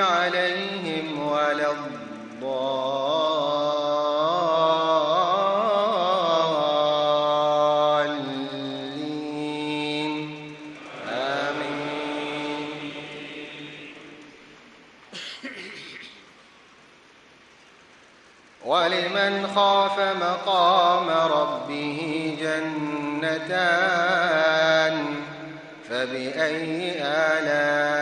عليهم ولا الضالين. آمين. ولمن خاف مقام ربه جنتان فبأي آلاء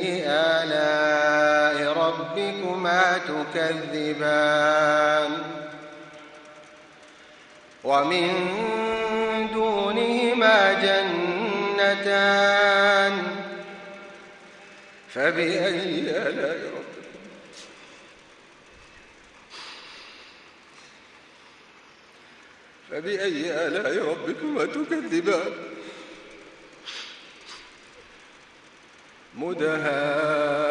ربكما تكذبان. ومن دونهما جنتان. فبأي آلاء ربكما فبأي آلاء ربكما تكذبان. مدهامتان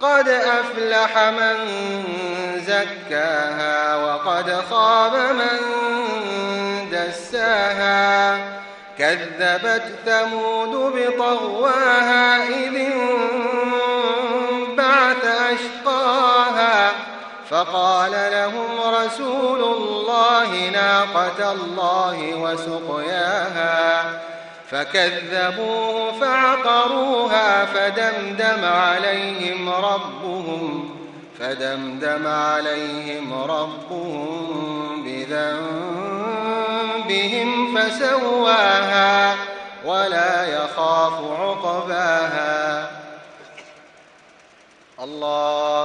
قد أفلح من زكاها وقد خاب من دساها. كذبت ثمود بطغواها إذ فقال لهم رسول الله ناقة الله وسقياها. فكذبوه فعقروها فدمدم عليهم ربهم فدمدم عليهم ربهم بذنبهم فسواها ولا يخاف عقباها. الله